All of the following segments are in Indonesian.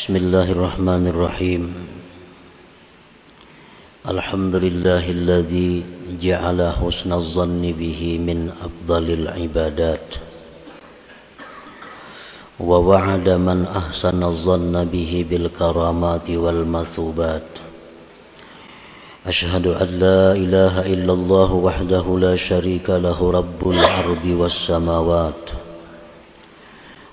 بسم الله الرحمن الرحيم. الحمد لله الذي جعل حسن الظن به من أفضل العبادات. ووعد من أحسن الظن به بالكرامات والمثوبات. أشهد أن لا إله إلا الله وحده لا شريك له رب الأرض والسماوات.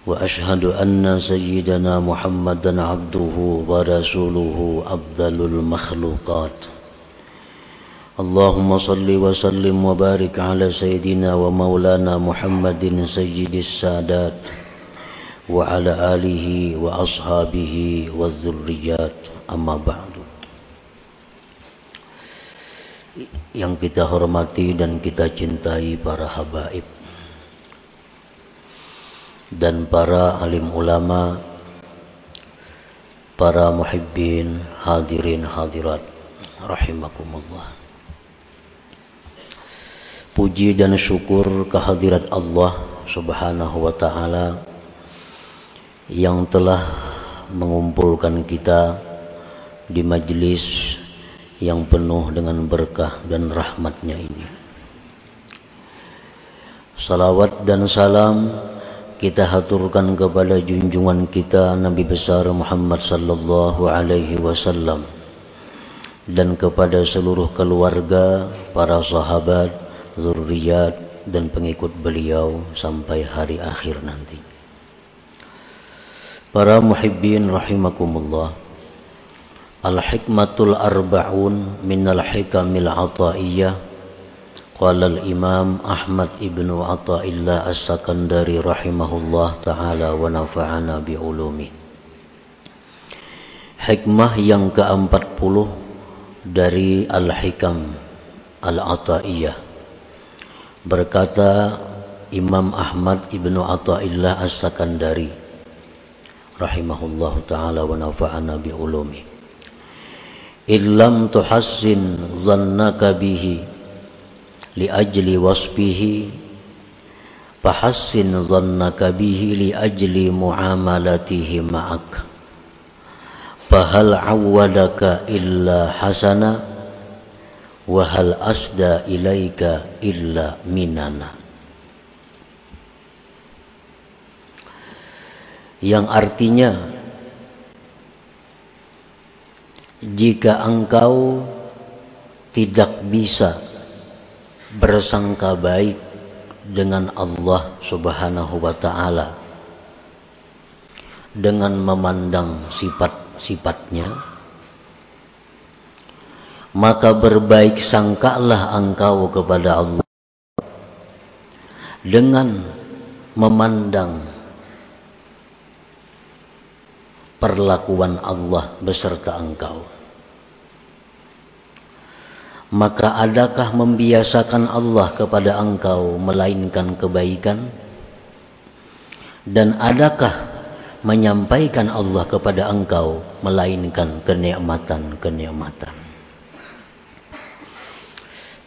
واشهد ان سيدنا محمدا عبده ورسوله افضل المخلوقات اللهم صل وسلم وبارك على سيدنا ومولانا محمد سيد السادات وعلى اله واصحابه والذريات اما بعد yang kita hormati dan kita cintai para habaib dan para alim ulama, para muhibbin, hadirin hadirat, rahimakumullah. Puji dan syukur kehadirat Allah Subhanahu wa taala yang telah mengumpulkan kita di majlis yang penuh dengan berkah dan rahmatnya ini. Salawat dan salam kita haturkan kepada junjungan kita Nabi besar Muhammad sallallahu alaihi wasallam dan kepada seluruh keluarga, para sahabat, zuriat dan pengikut beliau sampai hari akhir nanti. Para muhibbin rahimakumullah. Al-hikmatul arba'un minal hikamil ataiyah قال الإمام أحمد ابن عطاء الله السكندري رحمه الله تعالى ونفعنا بعلومه Hikmah yang ke-40 dari Al-Hikam Al-Ata'iyah Berkata Imam Ahmad Ibnu Ata'illah As-Sakandari Rahimahullah ta'ala wa nafa'ana bi'ulumi Illam tuhassin zannaka bihi لأجل وصفه فحسن ظنك به لأجل معاملته معك فهل عودك إلا حسنا وهل أسدى إليك إلا مننا yang artinya jika engkau tidak bisa bersangka baik dengan Allah Subhanahu wa taala dengan memandang sifat-sifatnya maka berbaik sangkalah engkau kepada Allah. Dengan memandang perlakuan Allah beserta engkau maka adakah membiasakan Allah kepada engkau melainkan kebaikan? Dan adakah menyampaikan Allah kepada engkau melainkan kenikmatan-kenikmatan?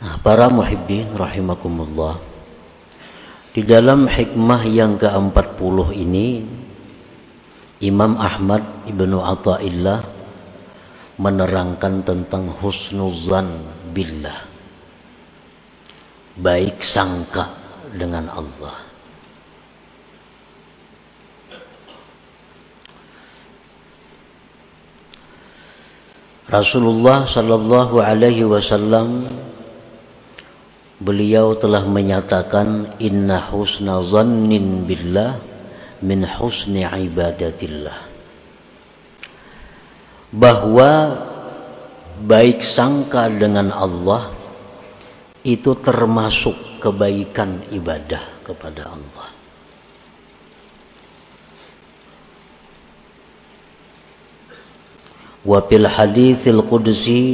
Nah, para muhibbin rahimakumullah di dalam hikmah yang ke-40 ini Imam Ahmad Ibnu Atta'illah menerangkan tentang husnuzan billah. Baik sangka dengan Allah. Rasulullah sallallahu alaihi wasallam beliau telah menyatakan inna husna zannin billah min husni ibadatillah. Bahwa baik sangka dengan Allah itu termasuk kebaikan ibadah kepada Allah. Wa fil haditsil qudsi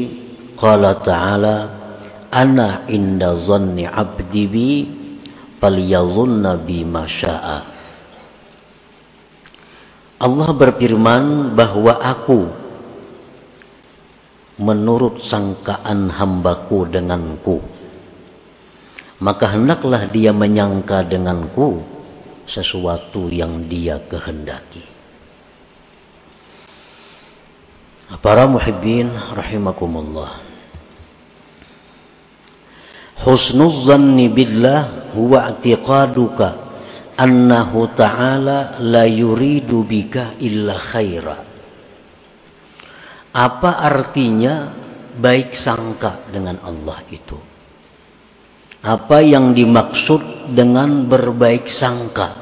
qala ta'ala ana inda zanni 'abdi bi falyadhunna bi masya'a. Allah berfirman bahwa aku menurut sangkaan hambaku denganku maka hendaklah dia menyangka denganku sesuatu yang dia kehendaki Para muhibbin rahimakumullah. Husnul zanni billah huwa i'tiqaduka annahu ta'ala la yuridu bika illa khaira. Apa artinya baik sangka dengan Allah itu? Apa yang dimaksud dengan berbaik sangka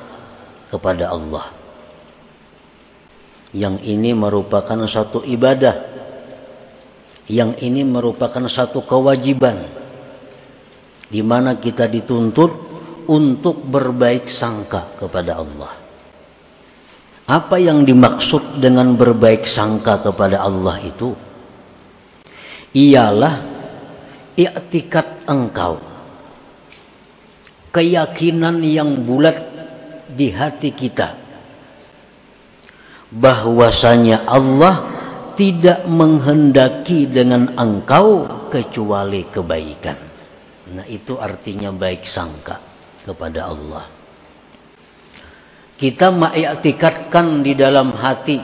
kepada Allah? yang ini merupakan satu ibadah yang ini merupakan satu kewajiban di mana kita dituntut untuk berbaik sangka kepada Allah apa yang dimaksud dengan berbaik sangka kepada Allah itu ialah i'tikat engkau keyakinan yang bulat di hati kita bahwasanya Allah tidak menghendaki dengan engkau kecuali kebaikan. Nah, itu artinya baik sangka kepada Allah. Kita mengiktikadkan di dalam hati.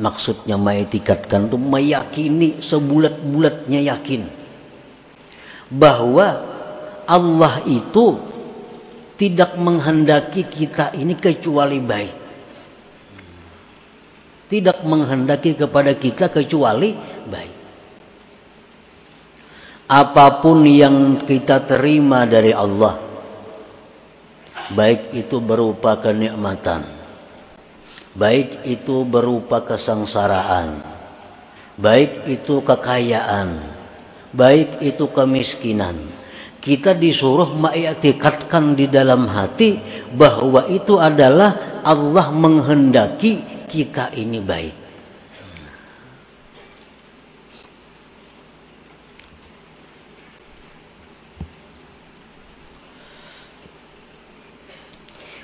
Maksudnya mengiktikadkan itu meyakini sebulat-bulatnya yakin. Bahwa Allah itu tidak menghendaki kita ini kecuali baik. Tidak menghendaki kepada kita kecuali baik. Apa pun yang kita terima dari Allah, baik itu berupa kenikmatan, baik itu berupa kesengsaraan, baik itu kekayaan, baik itu kemiskinan. Kita disuruh mengiktikadkan di dalam hati bahwa itu adalah Allah menghendaki kita ini baik.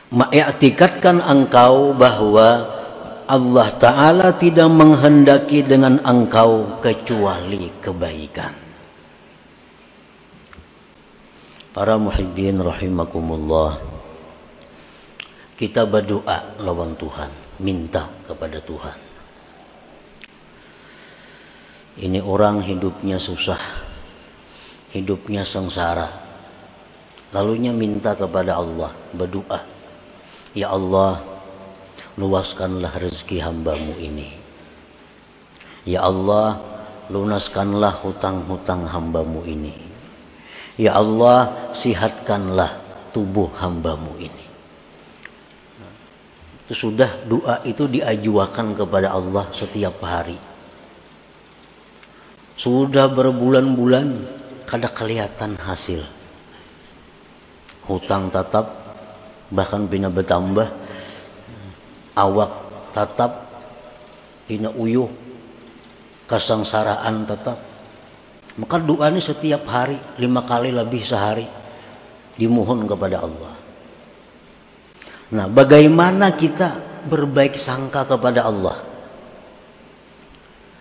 Mengiktikadkan engkau bahwa Allah Ta'ala tidak menghendaki dengan engkau kecuali kebaikan. Para muhibbin rahimakumullah. Kita berdoa lawan Tuhan minta kepada Tuhan. Ini orang hidupnya susah, hidupnya sengsara. Lalunya minta kepada Allah, berdoa. Ya Allah, luaskanlah rezeki hambamu ini. Ya Allah, lunaskanlah hutang-hutang hambamu ini. Ya Allah, sihatkanlah tubuh hambamu ini itu sudah doa itu diajuakan kepada Allah setiap hari sudah berbulan-bulan kada kelihatan hasil hutang tetap bahkan bina bertambah awak tetap bina uyuh kesengsaraan tetap maka doa ini setiap hari lima kali lebih sehari dimohon kepada Allah Nah, bagaimana kita berbaik sangka kepada Allah?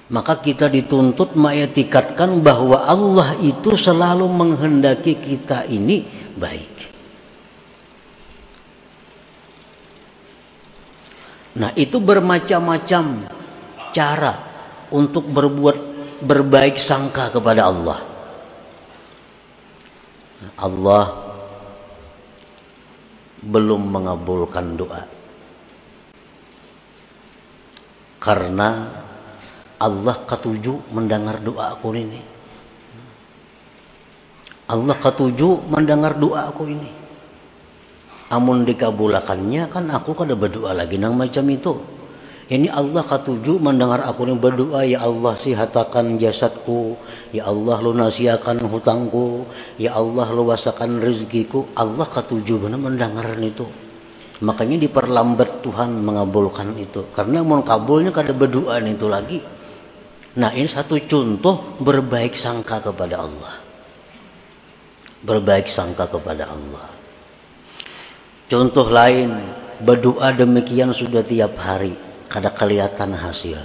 Maka kita dituntut mengetikatkan bahwa Allah itu selalu menghendaki kita ini baik. Nah, itu bermacam-macam cara untuk berbuat berbaik sangka kepada Allah. Allah belum mengabulkan doa. Karena Allah ketujuh mendengar doa aku ini. Allah ketujuh mendengar doa aku ini amun dikabulakannya kan aku kada berdoa lagi nang macam itu. Ini Allah ketujuh mendengar aku ini berdoa ya Allah sihatakan jasadku. Ya Allah lunasiakan hutangku. Ya Allah luasakan rezekiku Allah ketujuh benar mendengar itu. Makanya diperlambat Tuhan mengabulkan itu. Karena mau kabulnya kada berdoa itu lagi. Nah ini satu contoh berbaik sangka kepada Allah. Berbaik sangka kepada Allah contoh lain berdoa demikian sudah tiap hari kada kelihatan hasil.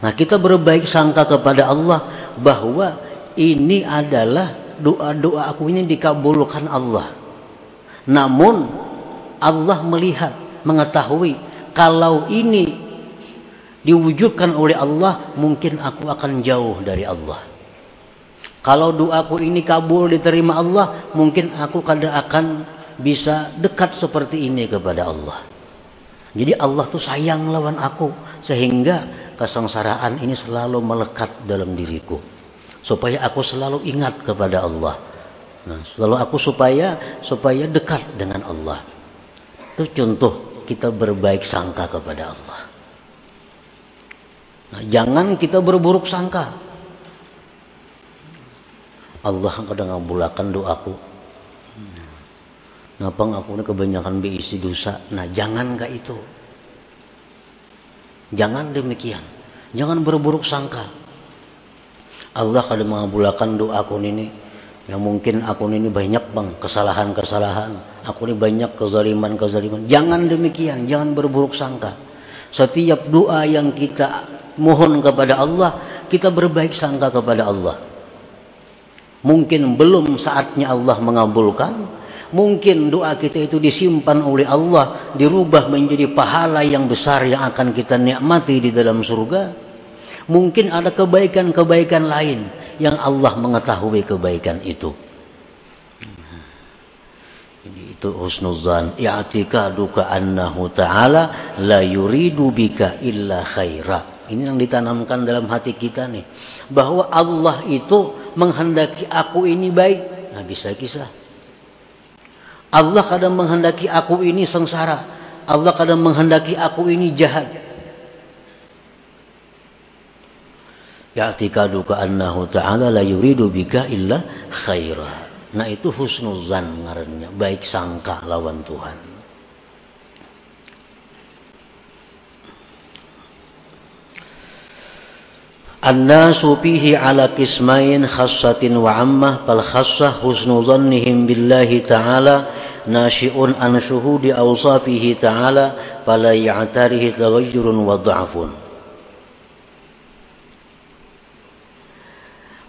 Nah, kita berbaik sangka kepada Allah bahwa ini adalah doa-doa aku ini dikabulkan Allah. Namun Allah melihat, mengetahui kalau ini diwujudkan oleh Allah, mungkin aku akan jauh dari Allah. Kalau doaku ini kabul diterima Allah, mungkin aku kada akan bisa dekat seperti ini kepada Allah. Jadi Allah tuh sayang lawan aku sehingga kesengsaraan ini selalu melekat dalam diriku supaya aku selalu ingat kepada Allah. Nah, selalu aku supaya supaya dekat dengan Allah. Itu contoh kita berbaik sangka kepada Allah. Nah, jangan kita berburuk sangka. Allah kadang ngabulakan doaku. Ngapa aku ini kebanyakan berisi dosa? Nah, jangan kak itu. Jangan demikian. Jangan berburuk sangka. Allah kadang mengabulkan doaku ini. Yang mungkin aku ini banyak bang kesalahan-kesalahan. Aku ini banyak kezaliman-kezaliman. Jangan demikian. Jangan berburuk sangka. Setiap doa yang kita mohon kepada Allah, kita berbaik sangka kepada Allah. Mungkin belum saatnya Allah mengabulkan, mungkin doa kita itu disimpan oleh Allah, dirubah menjadi pahala yang besar yang akan kita nikmati di dalam surga. Mungkin ada kebaikan-kebaikan lain yang Allah mengetahui kebaikan itu. Jadi itu husnuzan i'tikadu ka annahu ta'ala la yuridu bika illa khaira ini yang ditanamkan dalam hati kita nih. Bahwa Allah itu menghendaki aku ini baik. Nah bisa kisah. Allah kadang menghendaki aku ini sengsara. Allah kadang menghendaki aku ini jahat. Ya'tikadu annahu ta'ala la yuridu bika illa khaira. Nah itu husnuzan ngarannya. Baik sangka lawan Tuhan. An-nasu fihi ala kismain khassatin wa ammah fal khassah husnu dhannihim billahi ta'ala nashi'un an syuhudi awsafihi ta'ala fala ya'tarihi taghayyurun wa dha'fun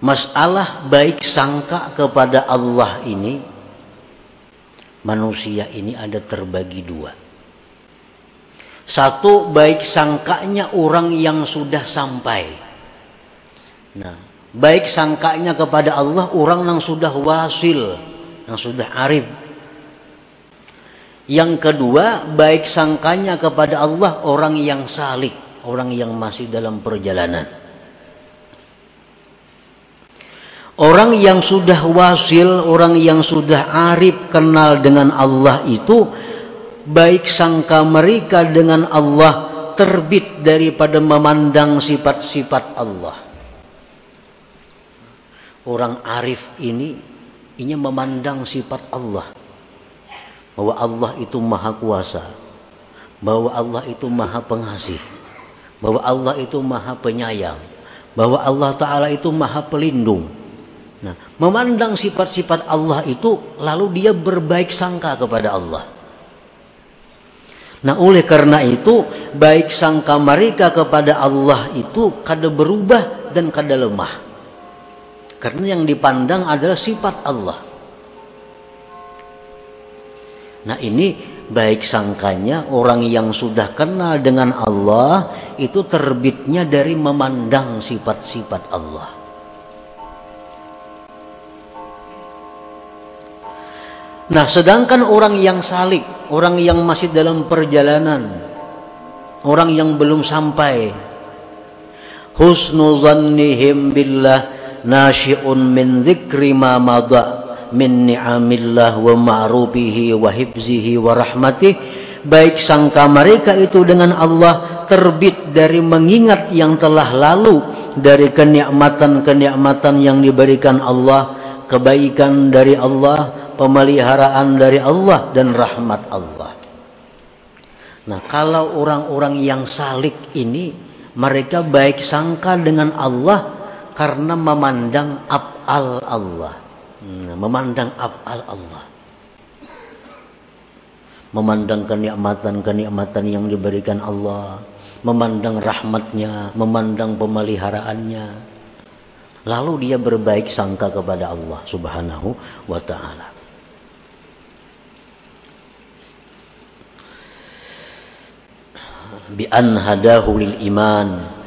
Masalah baik sangka kepada Allah ini manusia ini ada terbagi dua. Satu baik sangkanya orang yang sudah sampai Nah, baik sangkanya kepada Allah orang yang sudah wasil, yang sudah arif. Yang kedua, baik sangkanya kepada Allah orang yang salik, orang yang masih dalam perjalanan. Orang yang sudah wasil, orang yang sudah arif kenal dengan Allah itu baik sangka mereka dengan Allah terbit daripada memandang sifat-sifat Allah orang arif ini ini memandang sifat Allah. Bahwa Allah itu maha kuasa. Bahwa Allah itu maha pengasih. Bahwa Allah itu maha penyayang. Bahwa Allah Ta'ala itu maha pelindung. Nah memandang sifat-sifat Allah itu lalu dia berbaik sangka kepada Allah. Nah oleh karena itu baik sangka mereka kepada Allah itu kada berubah dan kada lemah. Karena yang dipandang adalah sifat Allah. Nah ini baik sangkanya orang yang sudah kenal dengan Allah itu terbitnya dari memandang sifat-sifat Allah. Nah sedangkan orang yang salik, orang yang masih dalam perjalanan, orang yang belum sampai, husnuzannihim billah nasyi'un min dzikri ma madha min ni'amillah wa ma'rufihi wa hibzihi wa rahmatih baik sangka mereka itu dengan Allah terbit dari mengingat yang telah lalu dari kenikmatan-kenikmatan yang diberikan Allah kebaikan dari Allah pemeliharaan dari Allah dan rahmat Allah. Nah kalau orang-orang yang salik ini mereka baik sangka dengan Allah karena memandang af'al Allah. Hmm, memandang af'al Allah. Memandang kenikmatan-kenikmatan yang diberikan Allah, memandang rahmatnya, memandang pemeliharaannya. Lalu dia berbaik sangka kepada Allah Subhanahu wa taala. bi hadahu lil iman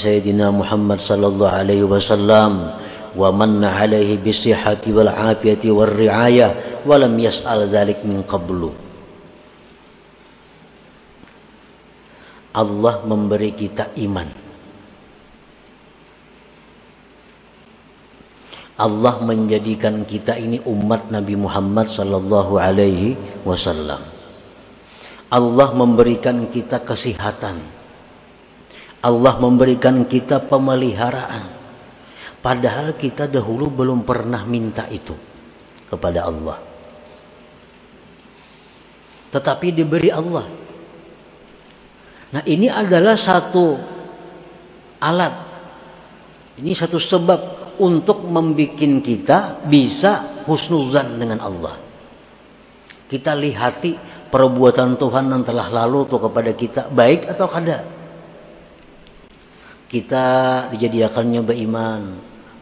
sayyidina Muhammad sallallahu alaihi wasallam wa manna alaihi bisihhati wal afiyati war riayah wa lam yas'al dzalik min qablu Allah memberi kita iman. Allah menjadikan kita ini umat Nabi Muhammad sallallahu alaihi wasallam. Allah memberikan kita kesehatan Allah memberikan kita pemeliharaan. Padahal kita dahulu belum pernah minta itu kepada Allah. Tetapi diberi Allah. Nah ini adalah satu alat. Ini satu sebab untuk membuat kita bisa husnuzan dengan Allah. Kita lihati perbuatan Tuhan yang telah lalu tuh kepada kita baik atau tidak kita dijadikannya beriman.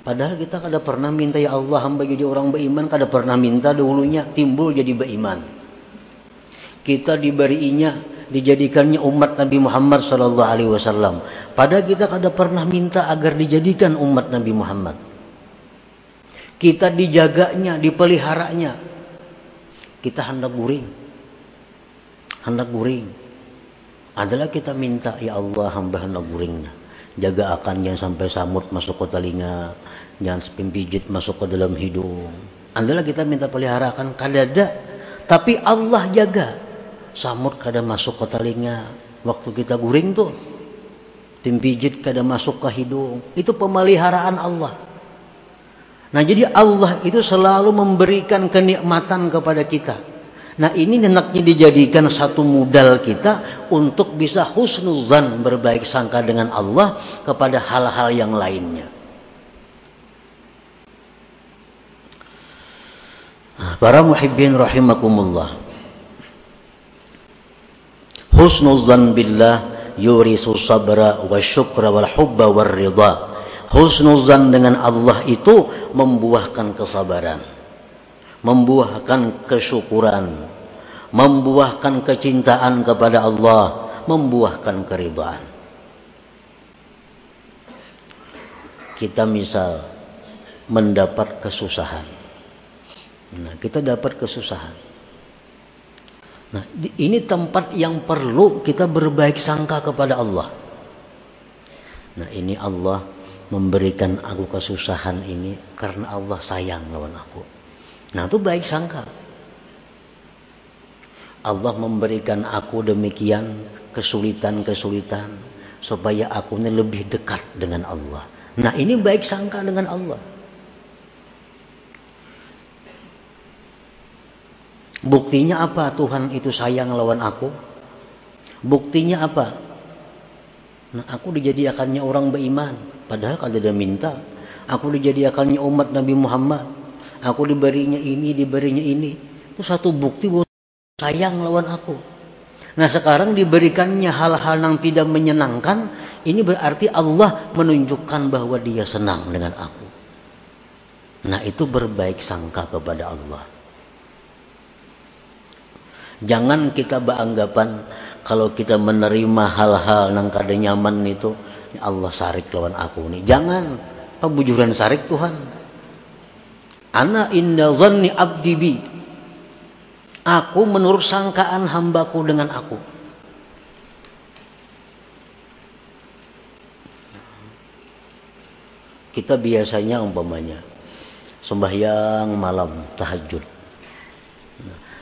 Padahal kita kada pernah minta ya Allah hamba jadi orang beriman. Kada pernah minta dahulunya timbul jadi beriman. Kita diberinya dijadikannya umat Nabi Muhammad sallallahu alaihi wasallam. Padahal kita kada pernah minta agar dijadikan umat Nabi Muhammad. Kita dijaganya dipeliharanya. Kita hendak guring. Hendak guring. Adalah kita minta ya Allah hamba hendak guringnya jaga akan jangan sampai samut masuk ke telinga. Jangan pijit masuk ke dalam hidung. Adalah kita minta peliharakan kadada tapi Allah jaga. Samut kada masuk ke telinga. Waktu kita guring tuh tim pijit kada masuk ke hidung. Itu pemeliharaan Allah. Nah jadi Allah itu selalu memberikan kenikmatan kepada kita Nah ini hendaknya dijadikan satu modal kita untuk bisa husnuzan berbaik sangka dengan Allah kepada hal-hal yang lainnya. Nah, para muhibbin rahimakumullah. Husnuzan billah yurisu sabra wa syukra wal hubba wal ridha. Husnuzan dengan Allah itu membuahkan kesabaran membuahkan kesyukuran, membuahkan kecintaan kepada Allah, membuahkan keridhaan. Kita misal mendapat kesusahan. Nah, kita dapat kesusahan. Nah, ini tempat yang perlu kita berbaik sangka kepada Allah. Nah, ini Allah memberikan aku kesusahan ini karena Allah sayang lawan aku. Nah itu baik sangka. Allah memberikan aku demikian kesulitan-kesulitan supaya aku ini lebih dekat dengan Allah. Nah ini baik sangka dengan Allah. Buktinya apa Tuhan itu sayang lawan aku? Buktinya apa? Nah, aku dijadikannya orang beriman. Padahal kalau dia minta. Aku dijadikannya umat Nabi Muhammad aku diberinya ini diberinya ini. Itu satu bukti bahwa sayang lawan aku. Nah sekarang diberikannya hal-hal yang tidak menyenangkan ini berarti Allah menunjukkan bahwa dia senang dengan aku. Nah itu berbaik sangka kepada Allah. Jangan kita beranggapan kalau kita menerima hal-hal yang kada nyaman itu ya Allah sarik lawan aku nih. Jangan. Bujuran sarik Tuhan Ana inna zanni abdi bi. Aku menurut sangkaan hambaku dengan aku. Kita biasanya umpamanya sembahyang malam tahajud.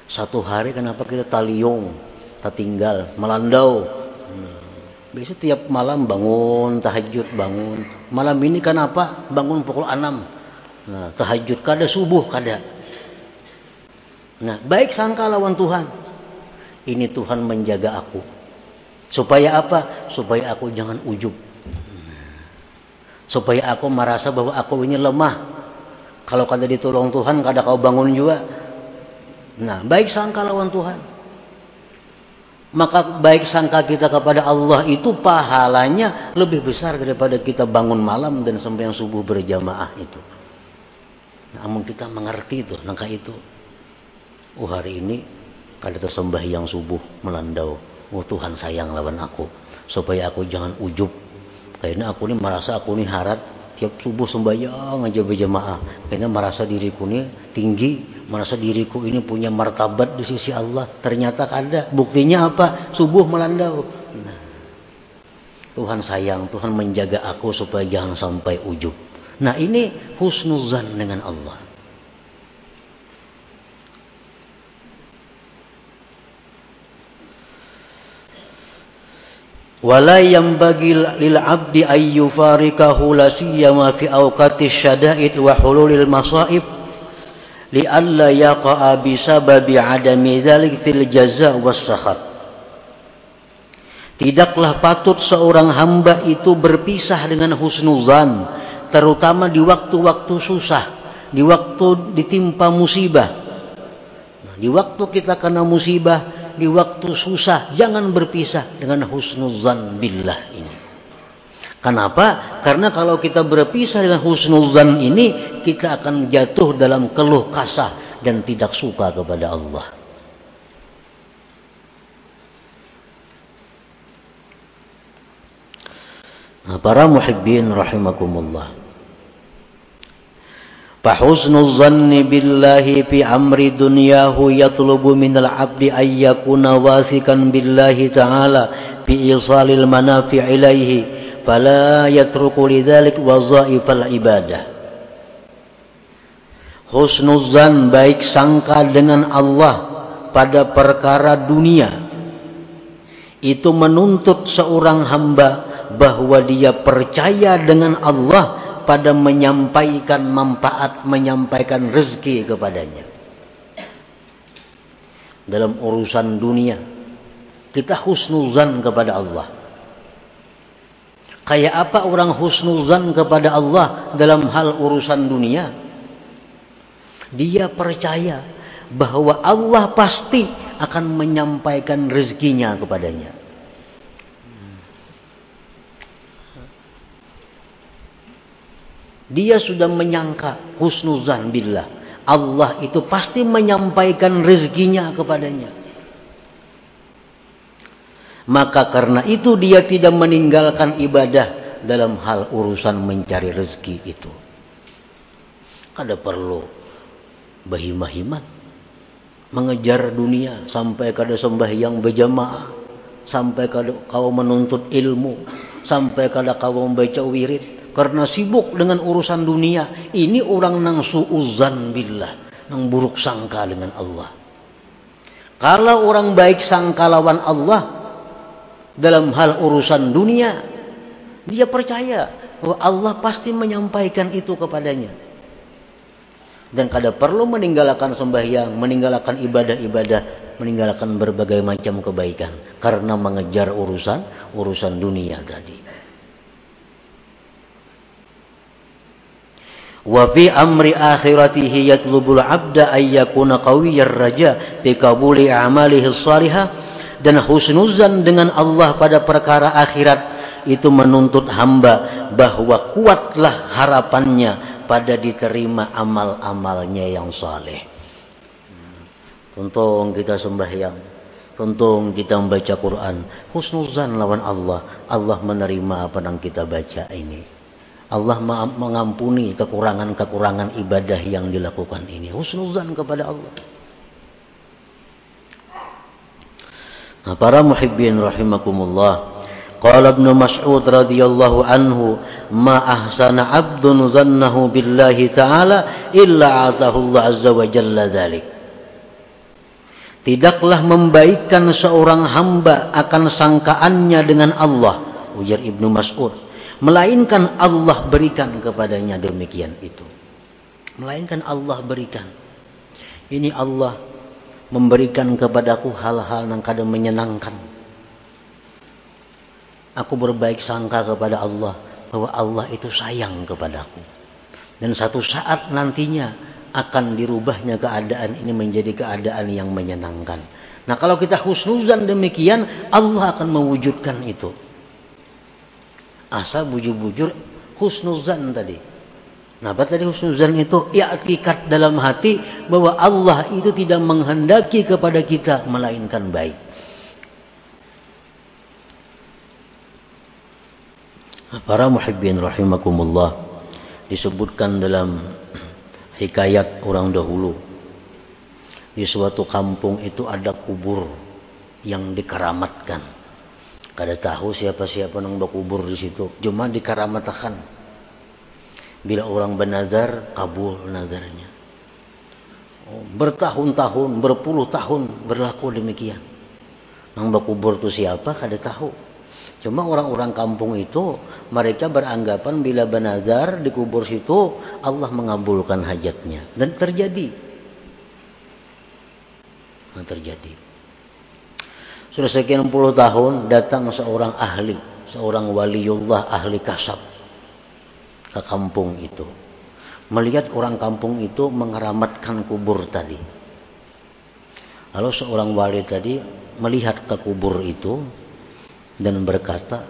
Satu hari kenapa kita taliung, tak tinggal, melandau. Biasa tiap malam bangun tahajud bangun. Malam ini kenapa bangun pukul 6 Nah, tahajud kada subuh kada. Nah, baik sangka lawan Tuhan. Ini Tuhan menjaga aku. Supaya apa? Supaya aku jangan ujub. Supaya aku merasa bahwa aku ini lemah. Kalau kada ditolong Tuhan, kada kau bangun juga. Nah, baik sangka lawan Tuhan. Maka baik sangka kita kepada Allah itu pahalanya lebih besar daripada kita bangun malam dan sampai yang subuh berjamaah itu. Namun kita mengerti itu, langkah itu. Oh hari ini kada yang subuh melandau. oh Tuhan sayang lawan aku supaya aku jangan ujub. Karena aku ini merasa aku ini harat. Tiap subuh sembahyang aja berjamaah. Karena merasa diriku ini tinggi merasa diriku ini punya martabat di sisi Allah. Ternyata ada. Buktinya apa? Subuh melanda nah, Tuhan sayang Tuhan menjaga aku supaya jangan sampai ujub nah ini husnuzan dengan Allah. Wala bagi lil abdi ay yufarikahu la siyama fi awqati syada'id wa hululil masaib li yaqa'a bi adami dzalik fil jaza was sakhat Tidaklah patut seorang hamba itu berpisah dengan husnuzan terutama di waktu-waktu susah, di waktu ditimpa musibah. Nah, di waktu kita kena musibah, di waktu susah jangan berpisah dengan husnuzan billah ini. Kenapa? Karena kalau kita berpisah dengan husnuzan ini kita akan jatuh dalam keluh kasah dan tidak suka kepada Allah. Nah, para muhibbin rahimakumullah. Fahusnul zanni billahi fi amri dunyahu yatlubu minal abdi ayyakuna wasikan billahi ta'ala fi isalil manafi ilaihi fala yatruku lidhalik wazaifal ibadah Husnuzan baik sangka dengan Allah pada perkara dunia. Itu menuntut seorang hamba bahwa dia percaya dengan Allah pada menyampaikan manfaat, menyampaikan rezeki kepadanya. Dalam urusan dunia, kita husnuzan kepada Allah. Kayak apa orang husnuzan kepada Allah dalam hal urusan dunia? Dia percaya bahwa Allah pasti akan menyampaikan rezekinya kepadanya. Dia sudah menyangka husnuzan billah. Allah itu pasti menyampaikan rezekinya kepadanya. Maka karena itu dia tidak meninggalkan ibadah dalam hal urusan mencari rezeki itu. Ada perlu bahimahiman mengejar dunia sampai kada sembahyang berjamaah sampai kada kau menuntut ilmu sampai kada kau membaca wirid karena sibuk dengan urusan dunia ini orang nang suuzan billah nang buruk sangka dengan Allah. Kalau orang baik sangka lawan Allah dalam hal urusan dunia dia percaya bahwa Allah pasti menyampaikan itu kepadanya. Dan kada perlu meninggalkan sembahyang meninggalkan ibadah-ibadah meninggalkan berbagai macam kebaikan karena mengejar urusan urusan dunia tadi wa fi amri akhiratihi yatlubul abda ay yakuna qawiyyar raja bi qabuli a'malihi salihah dan husnuzan dengan Allah pada perkara akhirat itu menuntut hamba bahwa kuatlah harapannya pada diterima amal-amalnya yang saleh. Tuntung kita sembahyang, tuntung kita membaca Quran, husnuzan lawan Allah, Allah menerima apa yang kita baca ini. Allah mengampuni kekurangan-kekurangan ibadah yang dilakukan ini. Husnuzan kepada Allah. Nah, para muhibbin rahimakumullah. Qala Ibnu Mas'ud radhiyallahu anhu, "Ma ahsana 'abdun zannahu billahi ta'ala illa atahu Allah azza wa jalla dzalik." Tidaklah membaikkan seorang hamba akan sangkaannya dengan Allah, ujar Ibnu Mas'ud melainkan Allah berikan kepadanya demikian itu. Melainkan Allah berikan. Ini Allah memberikan kepadaku hal-hal yang kadang menyenangkan. Aku berbaik sangka kepada Allah bahwa Allah itu sayang kepadaku. Dan satu saat nantinya akan dirubahnya keadaan ini menjadi keadaan yang menyenangkan. Nah kalau kita husnuzan demikian Allah akan mewujudkan itu asal bujur-bujur husnuzan tadi. Nah apa tadi husnuzan itu? Ya dalam hati bahwa Allah itu tidak menghendaki kepada kita melainkan baik. Para muhibbin rahimakumullah disebutkan dalam hikayat orang dahulu. Di suatu kampung itu ada kubur yang dikeramatkan. Kada tahu siapa-siapa yang berkubur di situ, cuma dikeramatkan. Bila orang bernazar, kabul nazarnya. Oh, bertahun-tahun, berpuluh tahun berlaku demikian. Nang berkubur itu siapa? Kada tahu. Cuma orang-orang kampung itu mereka beranggapan bila benazar di kubur situ Allah mengabulkan hajatnya dan terjadi. Nah, terjadi. Sudah sekian puluh tahun datang seorang ahli, seorang waliullah ahli kasab ke kampung itu. Melihat orang kampung itu mengeramatkan kubur tadi. Lalu seorang wali tadi melihat ke kubur itu dan berkata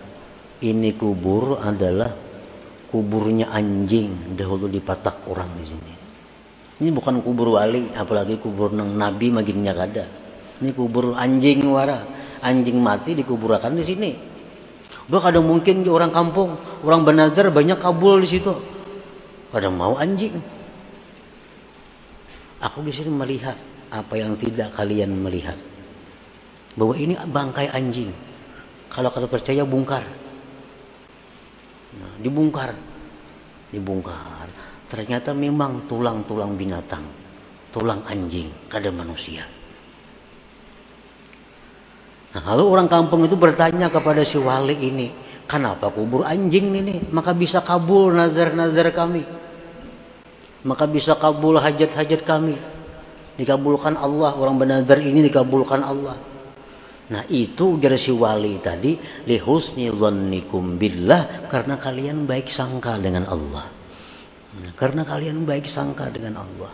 ini kubur adalah kuburnya anjing dahulu dipatak orang di sini. Ini bukan kubur wali, apalagi kubur nang nabi maginnya kada. Ini kubur anjing wara, anjing mati dikuburkan di sini. Udah kadang mungkin orang kampung, orang benazar banyak kabul di situ. Kadang mau anjing. Aku di sini melihat apa yang tidak kalian melihat. Bahwa ini bangkai anjing kalau kata percaya bongkar nah, dibongkar dibongkar ternyata memang tulang-tulang binatang tulang anjing kada manusia nah, lalu orang kampung itu bertanya kepada si wali ini kenapa kubur anjing ini maka bisa kabul nazar-nazar kami maka bisa kabul hajat-hajat kami dikabulkan Allah orang benazar ini dikabulkan Allah Nah itu ujar si wali tadi lihusni zannikum billah karena kalian baik sangka dengan Allah. Nah, karena kalian baik sangka dengan Allah.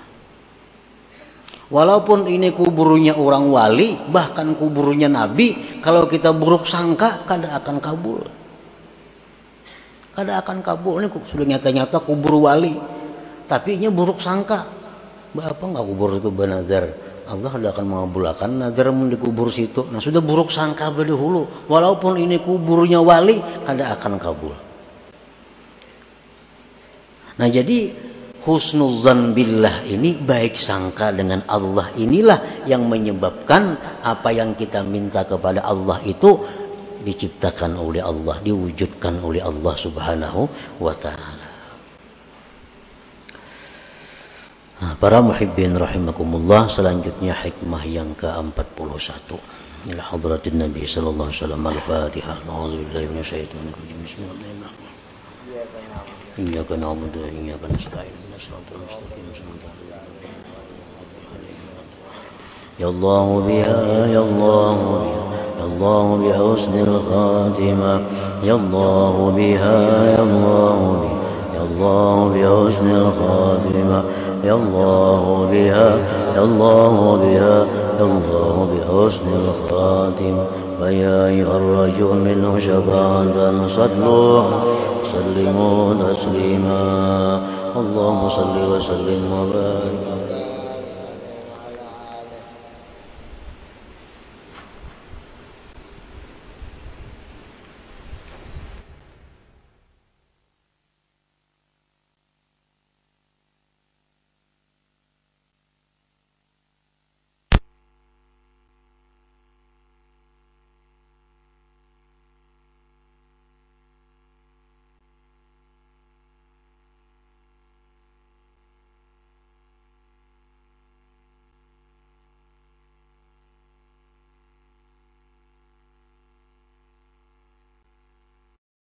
Walaupun ini kuburnya orang wali, bahkan kuburnya nabi, kalau kita buruk sangka kada akan kabul. Kada akan kabul ini sudah nyata-nyata kubur wali. Tapi ini buruk sangka. Apa nggak kubur itu benar Allah tidak akan mengabulkan nazar dikubur situ. Nah sudah buruk sangka berdahulu. Walaupun ini kuburnya wali, kada akan kabul. Nah jadi husnuzan billah ini baik sangka dengan Allah inilah yang menyebabkan apa yang kita minta kepada Allah itu diciptakan oleh Allah, diwujudkan oleh Allah Subhanahu wa taala. Para muhibbin rahimakumullah selanjutnya hikmah yang ke-41 ila hadratin Nabi sallallahu alaihi wasallam al-Fatihah. A'udzu billahi minasyaitonir rajim. Bismillahirrahmanirrahim. Iyyaka na'budu wa iyyaka nasta'in. Mustaqim. Ya Allah biha ya Allah biha يا الله بحسن الخاتمة يا الله بها يا الله بها يا الله بحسن الخاتمة يا الله بها يا الله بها يا الله بحسن الخاتم فيا أيها الرجل منه شفاعة صلوا سلموا تسليما اللهم صل وسلم وبارك